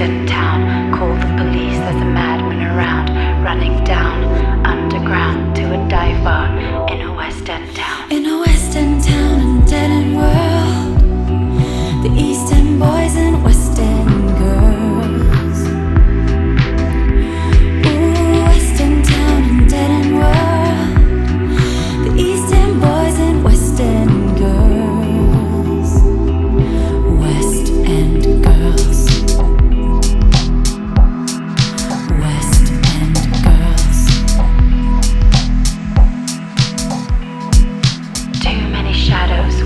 in town. Call the police, there's a madman around, running down underground to a dive bar in a western town.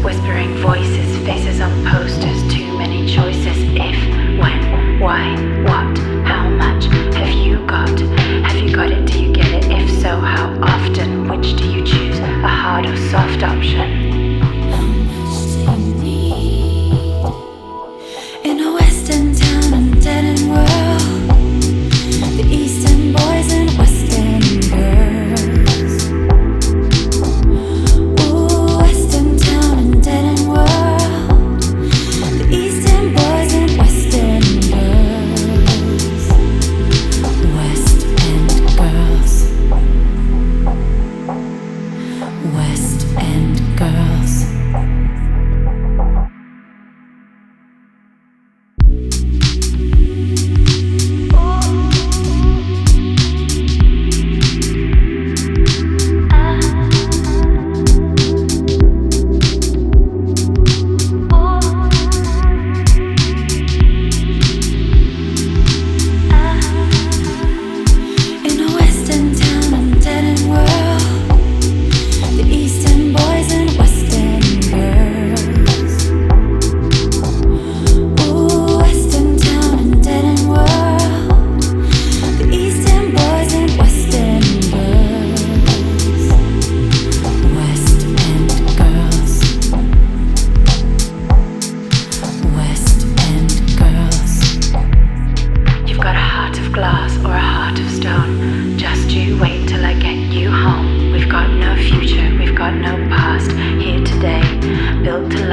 Whispering voices, faces on posters, too many choices. If, when, why, what, how much have you got? Have you got it? Do you get it? If so, how often? Which do you choose? A hard or soft option? girl. heart of stone. Just you wait till I get you home. We've got no future, we've got no past. Here today, built to